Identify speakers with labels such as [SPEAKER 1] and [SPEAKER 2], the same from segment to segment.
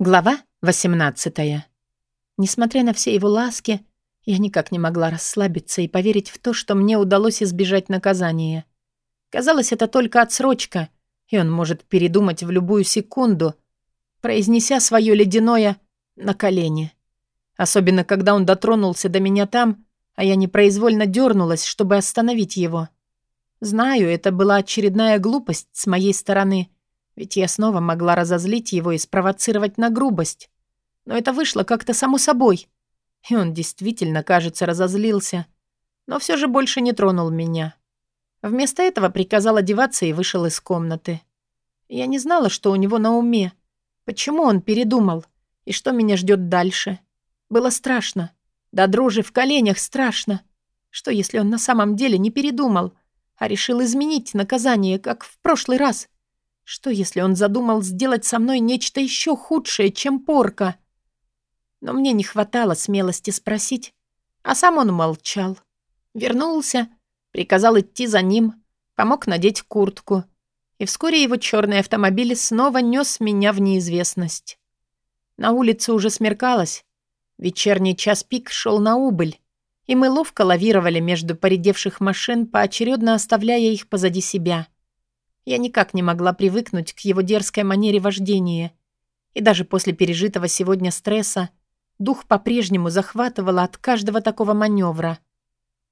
[SPEAKER 1] Глава 18. Несмотря на все его ласки, я никак не могла расслабиться и поверить в то, что мне удалось избежать наказания. Казалось, это только отсрочка, и он может передумать в любую секунду, произнеся свое ледяное на колени. Особенно, когда он дотронулся до меня там, а я непроизвольно дернулась, чтобы остановить его. Знаю, это была очередная глупость с моей стороны — ведь я снова могла разозлить его и спровоцировать на грубость. Но это вышло как-то само собой. И он действительно, кажется, разозлился. Но все же больше не тронул меня. Вместо этого приказал одеваться и вышел из комнаты. Я не знала, что у него на уме. Почему он передумал? И что меня ждет дальше? Было страшно. Да дрожи в коленях страшно. Что, если он на самом деле не передумал, а решил изменить наказание, как в прошлый раз? Что, если он задумал сделать со мной нечто еще худшее, чем порка? Но мне не хватало смелости спросить, а сам он молчал. Вернулся, приказал идти за ним, помог надеть куртку. И вскоре его черный автомобиль снова нес меня в неизвестность. На улице уже смеркалось. Вечерний час пик шел на убыль, и мы ловко лавировали между поредевших машин, поочередно оставляя их позади себя. — я никак не могла привыкнуть к его дерзкой манере вождения. И даже после пережитого сегодня стресса дух по-прежнему захватывало от каждого такого маневра.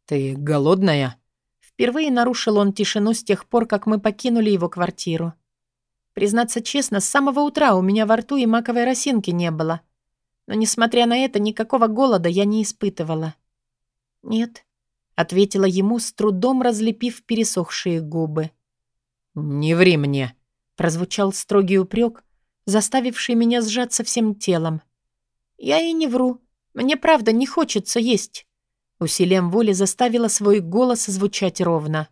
[SPEAKER 2] «Ты голодная?»
[SPEAKER 1] Впервые нарушил он тишину с тех пор, как мы покинули его квартиру. Признаться честно, с самого утра у меня во рту и маковой росинки не было. Но, несмотря на это, никакого голода я не испытывала. «Нет», — ответила ему, с трудом разлепив пересохшие губы.
[SPEAKER 2] «Не ври мне», —
[SPEAKER 1] прозвучал строгий упрек, заставивший меня сжаться всем телом. «Я и не вру. Мне правда не хочется есть». Усилием воли заставила свой голос звучать ровно.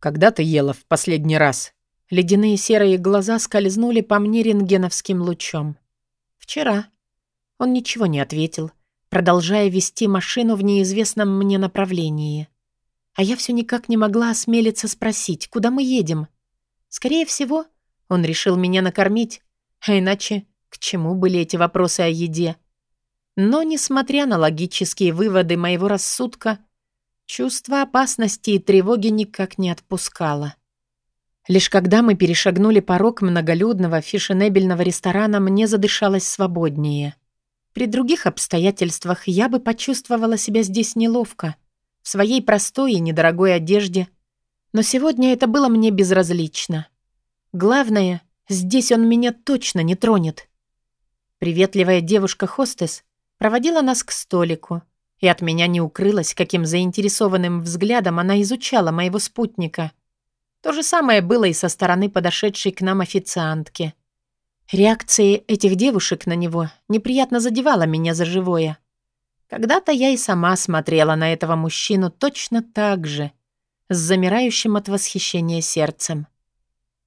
[SPEAKER 2] «Когда ты ела в последний раз?»
[SPEAKER 1] Ледяные серые глаза скользнули по мне рентгеновским лучом. «Вчера». Он ничего не ответил, продолжая вести машину в неизвестном мне направлении. А я все никак не могла осмелиться спросить, куда мы едем. Скорее всего, он решил меня накормить, а иначе к чему были эти вопросы о еде? Но, несмотря на логические выводы моего рассудка, чувство опасности и тревоги никак не отпускало. Лишь когда мы перешагнули порог многолюдного фешенебельного ресторана, мне задышалось свободнее. При других обстоятельствах я бы почувствовала себя здесь неловко, в своей простой и недорогой одежде, но сегодня это было мне безразлично. Главное, здесь он меня точно не тронет. Приветливая девушка-хостес проводила нас к столику, и от меня не укрылось, каким заинтересованным взглядом она изучала моего спутника. То же самое было и со стороны подошедшей к нам официантки. Реакция этих девушек на него неприятно задевала меня за живое. Когда-то я и сама смотрела на этого мужчину точно так же — с замирающим от восхищения сердцем.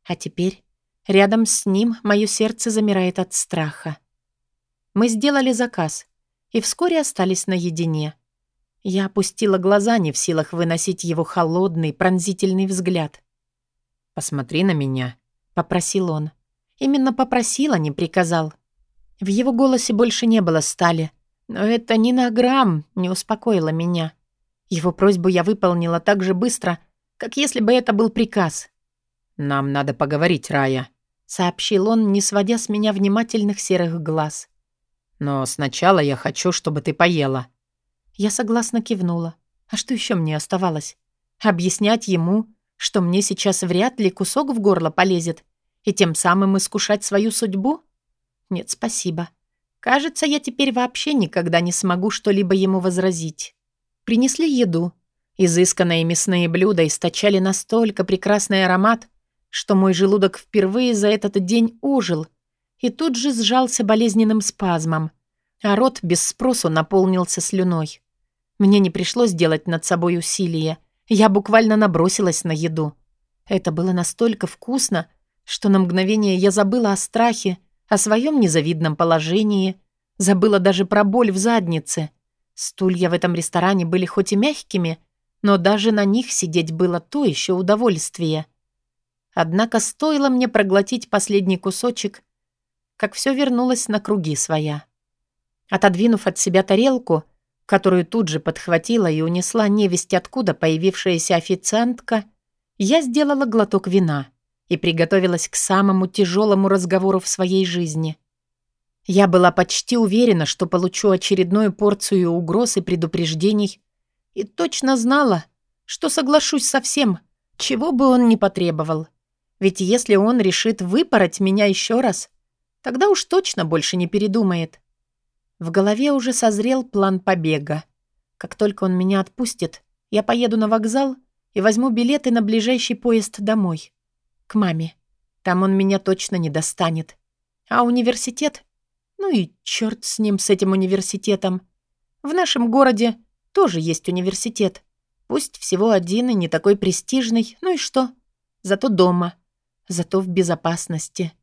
[SPEAKER 1] А теперь рядом с ним мое сердце замирает от страха. Мы сделали заказ и вскоре остались наедине. Я опустила глаза, не в силах выносить его холодный, пронзительный взгляд.
[SPEAKER 2] «Посмотри на меня», —
[SPEAKER 1] попросил он. Именно попросил, а не приказал. В его голосе больше не было стали, но это ни на грамм не успокоило меня. Его просьбу я выполнила так же быстро, как если бы это был приказ.
[SPEAKER 2] «Нам надо поговорить, Рая», —
[SPEAKER 1] сообщил он, не сводя с меня внимательных серых глаз.
[SPEAKER 2] «Но сначала я хочу, чтобы ты поела».
[SPEAKER 1] Я согласно кивнула. А что еще мне оставалось? Объяснять ему, что мне сейчас вряд ли кусок в горло полезет, и тем самым искушать свою судьбу? Нет, спасибо. Кажется, я теперь вообще никогда не смогу что-либо ему возразить. Принесли еду. Изысканные мясные блюда источали настолько прекрасный аромат, что мой желудок впервые за этот день ожил и тут же сжался болезненным спазмом, а рот без спросу наполнился слюной. Мне не пришлось делать над собой усилия. Я буквально набросилась на еду. Это было настолько вкусно, что на мгновение я забыла о страхе, о своем незавидном положении, забыла даже про боль в заднице — Стулья в этом ресторане были хоть и мягкими, но даже на них сидеть было то еще удовольствие. Однако стоило мне проглотить последний кусочек, как все вернулось на круги своя. Отодвинув от себя тарелку, которую тут же подхватила и унесла невесть откуда появившаяся официантка, я сделала глоток вина и приготовилась к самому тяжелому разговору в своей жизни. Я была почти уверена, что получу очередную порцию угроз и предупреждений, и точно знала, что соглашусь со всем, чего бы он ни потребовал. Ведь если он решит выпороть меня еще раз, тогда уж точно больше не передумает. В голове уже созрел план побега. Как только он меня отпустит, я поеду на вокзал и возьму билеты на ближайший поезд домой. К маме. Там он меня точно не достанет. А университет? Ну и черт с ним, с этим университетом. В нашем городе тоже есть университет. Пусть всего один и не такой престижный, ну и что? Зато дома. Зато в безопасности.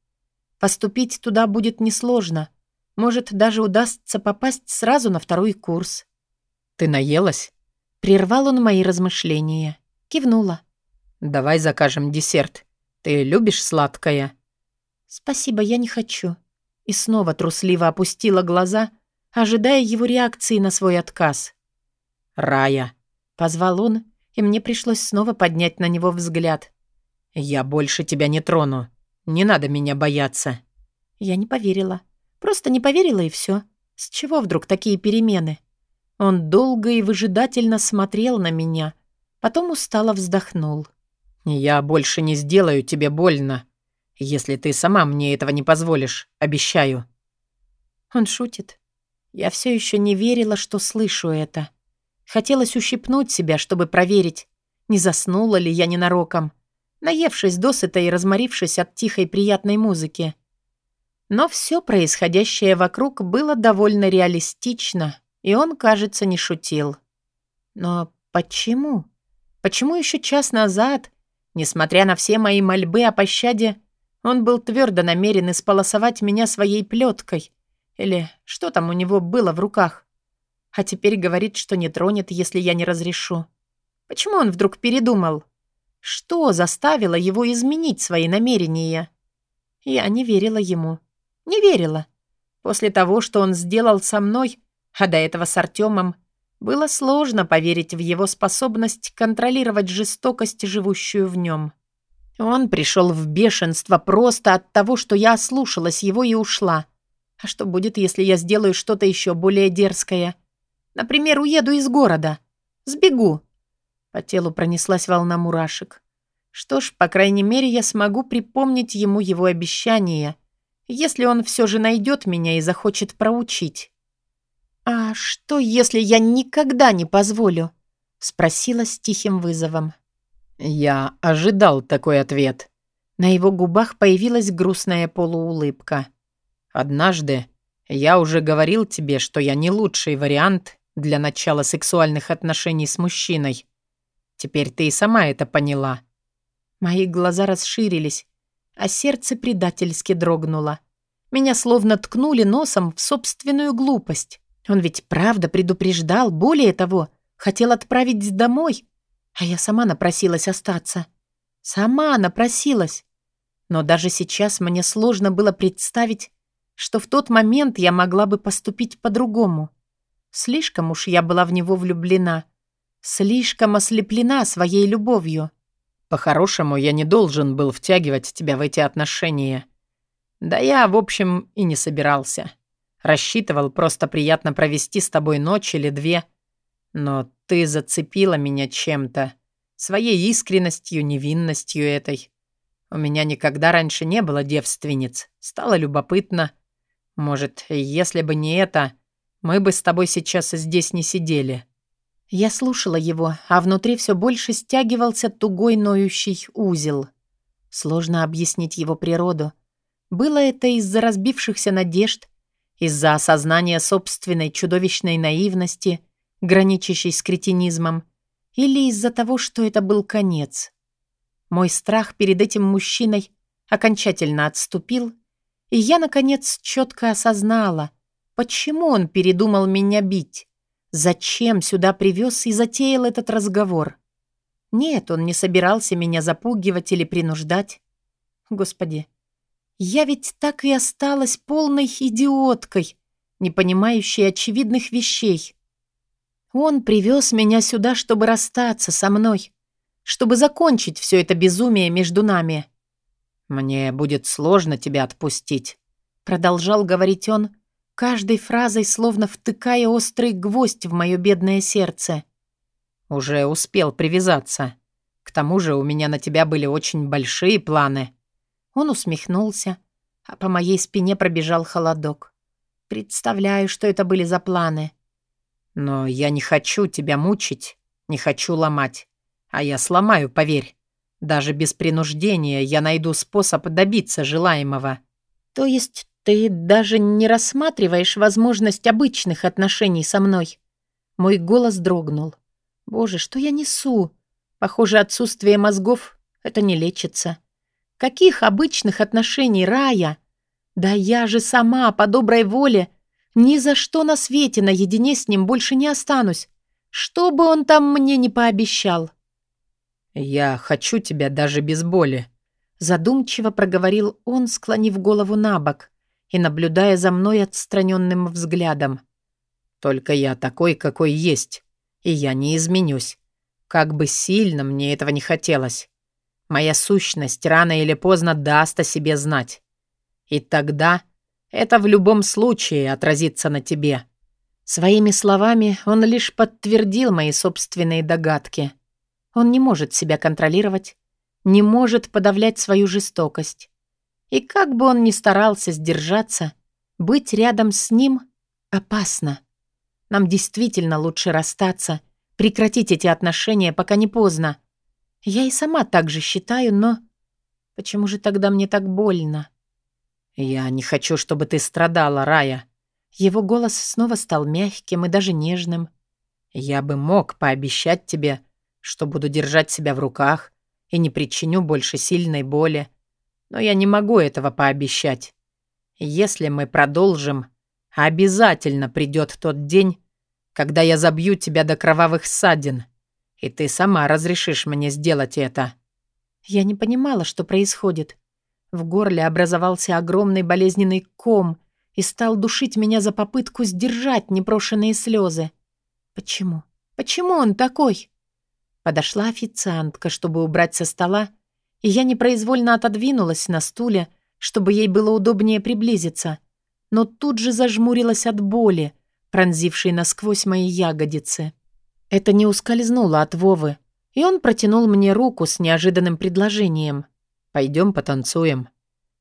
[SPEAKER 1] Поступить туда будет несложно. Может, даже удастся попасть сразу на второй курс.
[SPEAKER 2] «Ты наелась?»
[SPEAKER 1] Прервал он мои размышления. Кивнула.
[SPEAKER 2] «Давай закажем десерт. Ты любишь сладкое?»
[SPEAKER 1] «Спасибо, я не хочу». И снова трусливо опустила глаза, ожидая его реакции на свой отказ.
[SPEAKER 2] «Рая!»
[SPEAKER 1] — позвал он, и мне пришлось снова поднять на него взгляд.
[SPEAKER 2] «Я больше тебя не трону. Не надо меня бояться».
[SPEAKER 1] Я не поверила. Просто не поверила и все. С чего вдруг такие перемены? Он долго и выжидательно смотрел на меня, потом устало вздохнул.
[SPEAKER 2] «Я больше не сделаю тебе больно, если ты сама мне этого не позволишь, обещаю».
[SPEAKER 1] Он шутит. Я все еще не верила, что слышу это. Хотелось ущипнуть себя, чтобы проверить, не заснула ли я ненароком, наевшись досыта и разморившись от тихой приятной музыки. Но все происходящее вокруг было довольно реалистично, и он, кажется, не шутил. Но почему? Почему еще час назад, несмотря на все мои мольбы о пощаде, он был твердо намерен исполосовать меня своей плеткой? Или что там у него было в руках? А теперь говорит, что не тронет, если я не разрешу. Почему он вдруг передумал? Что заставило его изменить свои намерения? Я не верила ему. Не верила. После того, что он сделал со мной, а до этого с Артемом, было сложно поверить в его способность контролировать жестокость, живущую в нем. Он пришел в бешенство просто от того, что я ослушалась его и ушла. А что будет, если я сделаю что-то еще более дерзкое? Например, уеду из города. Сбегу. По телу пронеслась волна мурашек. Что ж, по крайней мере, я смогу припомнить ему его обещание — если он все же найдет меня и захочет проучить. «А что, если я никогда не позволю?» — спросила с тихим вызовом.
[SPEAKER 2] «Я ожидал такой ответ».
[SPEAKER 1] На его губах появилась грустная полуулыбка.
[SPEAKER 2] «Однажды я уже говорил тебе, что я не лучший вариант для начала сексуальных отношений с мужчиной. Теперь ты и сама это поняла».
[SPEAKER 1] Мои глаза расширились, а сердце предательски дрогнуло. Меня словно ткнули носом в собственную глупость. Он ведь правда предупреждал, более того, хотел отправить домой, а я сама напросилась остаться. Сама напросилась. Но даже сейчас мне сложно было представить, что в тот момент я могла бы поступить по-другому. Слишком уж я была в него влюблена, слишком ослеплена своей любовью.
[SPEAKER 2] По-хорошему, я не должен был втягивать тебя в эти отношения. Да я, в общем, и не собирался. Рассчитывал просто приятно провести с тобой ночь или две. Но ты зацепила меня чем-то. Своей искренностью, невинностью этой. У меня никогда раньше не было девственниц. Стало любопытно. Может, если бы не это, мы бы с тобой сейчас здесь не сидели.
[SPEAKER 1] Я слушала его, а внутри все больше стягивался тугой ноющий узел. Сложно объяснить его природу. Было это из-за разбившихся надежд, из-за осознания собственной чудовищной наивности, граничащей с кретинизмом, или из-за того, что это был конец. Мой страх перед этим мужчиной окончательно отступил, и я, наконец, четко осознала, почему он передумал меня бить. Зачем сюда привез и затеял этот разговор? Нет, он не собирался меня запугивать или принуждать. Господи, Я ведь так и осталась полной идиоткой, не понимающей очевидных вещей. Он привез меня сюда, чтобы расстаться со мной, чтобы закончить все это безумие между нами.
[SPEAKER 2] «Мне будет сложно тебя отпустить», —
[SPEAKER 1] продолжал говорить он, каждой фразой словно втыкая острый гвоздь в мое бедное сердце.
[SPEAKER 2] «Уже успел привязаться. К тому же у меня на тебя были очень большие планы».
[SPEAKER 1] Он усмехнулся, а по моей спине пробежал холодок. Представляю, что это были за планы.
[SPEAKER 2] «Но я не хочу тебя мучить, не хочу ломать. А я сломаю, поверь. Даже без принуждения я найду способ добиться желаемого».
[SPEAKER 1] «То есть ты даже не рассматриваешь возможность обычных отношений со мной?» Мой голос дрогнул. «Боже, что я несу? Похоже, отсутствие мозгов — это не лечится. Каких обычных отношений, Рая? Да я же сама, по доброй воле, ни за что на свете наедине с ним больше не останусь, что бы он там мне не пообещал».
[SPEAKER 2] «Я хочу тебя даже без боли», —
[SPEAKER 1] задумчиво проговорил он, склонив голову на бок и наблюдая за мной отстраненным взглядом.
[SPEAKER 2] «Только я такой, какой есть, и я не изменюсь. Как бы сильно мне этого не хотелось. Моя сущность рано или поздно даст о себе знать. И тогда это в любом случае отразится на тебе».
[SPEAKER 1] Своими словами он лишь подтвердил мои собственные догадки — он не может себя контролировать, не может подавлять свою жестокость. И как бы он ни старался сдержаться, быть рядом с ним опасно. Нам действительно лучше расстаться, прекратить эти отношения, пока не поздно. Я и сама так же считаю, но... Почему же тогда мне так больно?
[SPEAKER 2] «Я не хочу, чтобы ты страдала, Рая».
[SPEAKER 1] Его голос снова стал мягким и даже нежным.
[SPEAKER 2] «Я бы мог пообещать тебе, что буду держать себя в руках и не причиню больше сильной боли. Но я не могу этого пообещать. Если мы продолжим, обязательно придет тот день, когда я забью тебя до кровавых ссадин, и ты сама разрешишь мне сделать это».
[SPEAKER 1] Я не понимала, что происходит. В горле образовался огромный болезненный ком и стал душить меня за попытку сдержать непрошенные слезы. Почему? Почему он такой? Подошла официантка, чтобы убрать со стола, и я непроизвольно отодвинулась на стуле, чтобы ей было удобнее приблизиться, но тут же зажмурилась от боли, пронзившей насквозь мои ягодицы. Это не ускользнуло от Вовы, и он протянул мне руку с неожиданным предложением.
[SPEAKER 2] «Пойдем потанцуем».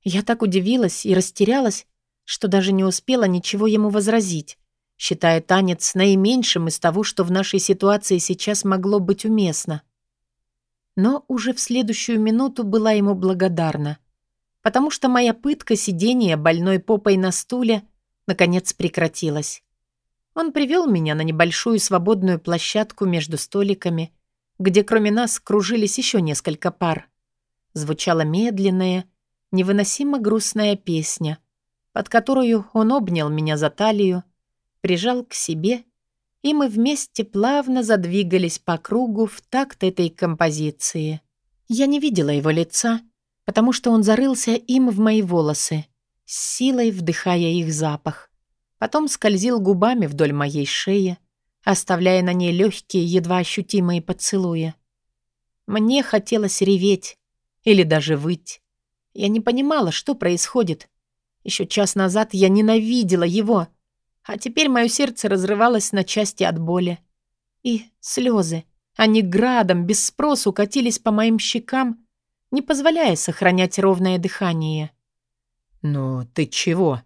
[SPEAKER 1] Я так удивилась и растерялась, что даже не успела ничего ему возразить считая танец наименьшим из того, что в нашей ситуации сейчас могло быть уместно. Но уже в следующую минуту была ему благодарна, потому что моя пытка сидения больной попой на стуле наконец прекратилась. Он привел меня на небольшую свободную площадку между столиками, где кроме нас кружились еще несколько пар. Звучала медленная, невыносимо грустная песня, под которую он обнял меня за талию, прижал к себе, и мы вместе плавно задвигались по кругу в такт этой композиции. Я не видела его лица, потому что он зарылся им в мои волосы, с силой вдыхая их запах. Потом скользил губами вдоль моей шеи, оставляя на ней легкие, едва ощутимые поцелуи. Мне хотелось реветь или даже выть. Я не понимала, что происходит. Еще час назад я ненавидела его — а теперь мое сердце разрывалось на части от боли. И слезы. Они градом, без спросу, катились по моим щекам, не позволяя сохранять ровное дыхание.
[SPEAKER 2] «Ну, ты чего?»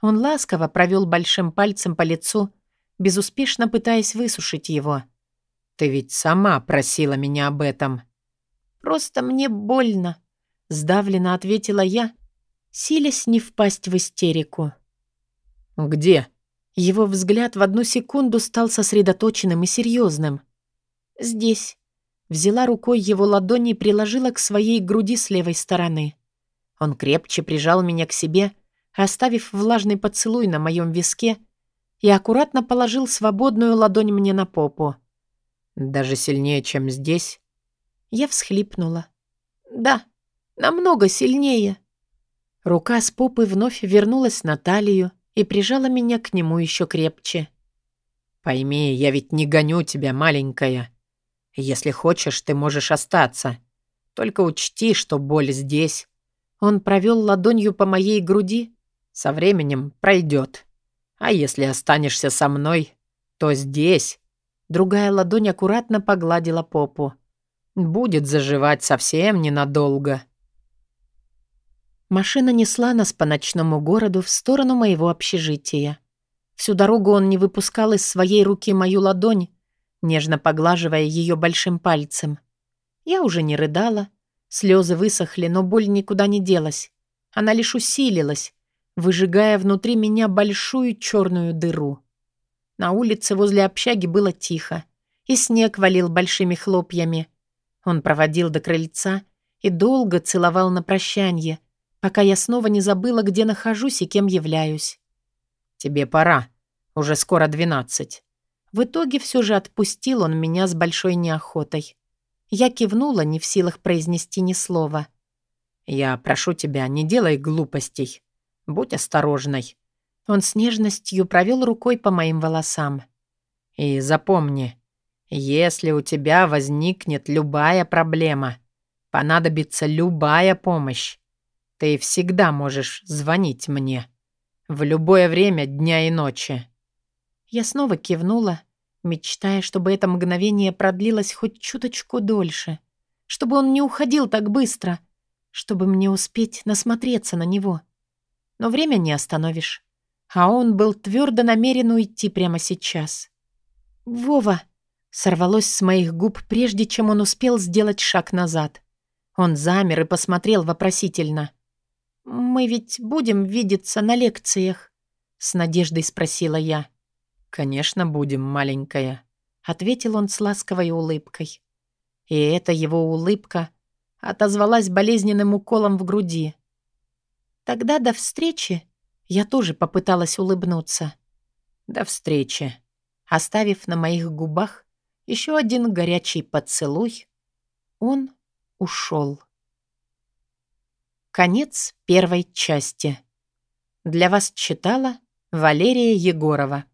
[SPEAKER 1] Он ласково провел большим пальцем по лицу, безуспешно пытаясь высушить его.
[SPEAKER 2] «Ты ведь сама просила меня об этом».
[SPEAKER 1] «Просто мне больно», — сдавленно ответила я, силясь не впасть в истерику.
[SPEAKER 2] «Где?»
[SPEAKER 1] Его взгляд в одну секунду стал сосредоточенным и серьезным. «Здесь». Взяла рукой его ладони и приложила к своей груди с левой стороны. Он крепче прижал меня к себе, оставив влажный поцелуй на моем виске и аккуратно положил свободную ладонь мне на попу.
[SPEAKER 2] «Даже сильнее, чем здесь?»
[SPEAKER 1] Я всхлипнула. «Да, намного сильнее». Рука с попы вновь вернулась на талию и прижала меня к нему еще крепче.
[SPEAKER 2] «Пойми, я ведь не гоню тебя, маленькая. Если хочешь, ты можешь остаться. Только учти, что боль здесь».
[SPEAKER 1] Он провел ладонью по моей груди.
[SPEAKER 2] «Со временем пройдет. А если останешься со мной, то здесь...»
[SPEAKER 1] Другая ладонь аккуратно погладила попу.
[SPEAKER 2] «Будет заживать совсем ненадолго».
[SPEAKER 1] Машина несла нас по ночному городу в сторону моего общежития. Всю дорогу он не выпускал из своей руки мою ладонь, нежно поглаживая ее большим пальцем. Я уже не рыдала, слезы высохли, но боль никуда не делась. Она лишь усилилась, выжигая внутри меня большую черную дыру. На улице возле общаги было тихо, и снег валил большими хлопьями. Он проводил до крыльца и долго целовал на прощанье, пока я снова не забыла, где нахожусь и кем являюсь.
[SPEAKER 2] «Тебе пора. Уже скоро двенадцать».
[SPEAKER 1] В итоге все же отпустил он меня с большой неохотой. Я кивнула, не в силах произнести ни слова.
[SPEAKER 2] «Я прошу тебя, не делай глупостей. Будь осторожной».
[SPEAKER 1] Он с нежностью провел рукой по моим волосам.
[SPEAKER 2] «И запомни, если у тебя возникнет любая проблема, понадобится любая помощь, ты всегда можешь звонить мне. В любое время дня и ночи.
[SPEAKER 1] Я снова кивнула, мечтая, чтобы это мгновение продлилось хоть чуточку дольше, чтобы он не уходил так быстро, чтобы мне успеть насмотреться на него. Но время не остановишь. А он был твердо намерен уйти прямо сейчас. «Вова!» — сорвалось с моих губ, прежде чем он успел сделать шаг назад. Он замер и посмотрел вопросительно. «Мы ведь будем видеться на лекциях?» — с надеждой спросила я.
[SPEAKER 2] «Конечно, будем, маленькая», —
[SPEAKER 1] ответил он с ласковой улыбкой. И эта его улыбка отозвалась болезненным уколом в груди. «Тогда до встречи», — я тоже попыталась улыбнуться.
[SPEAKER 2] «До встречи»,
[SPEAKER 1] оставив на моих губах еще один горячий поцелуй, он ушел. Конец первой части. Для вас читала Валерия Егорова.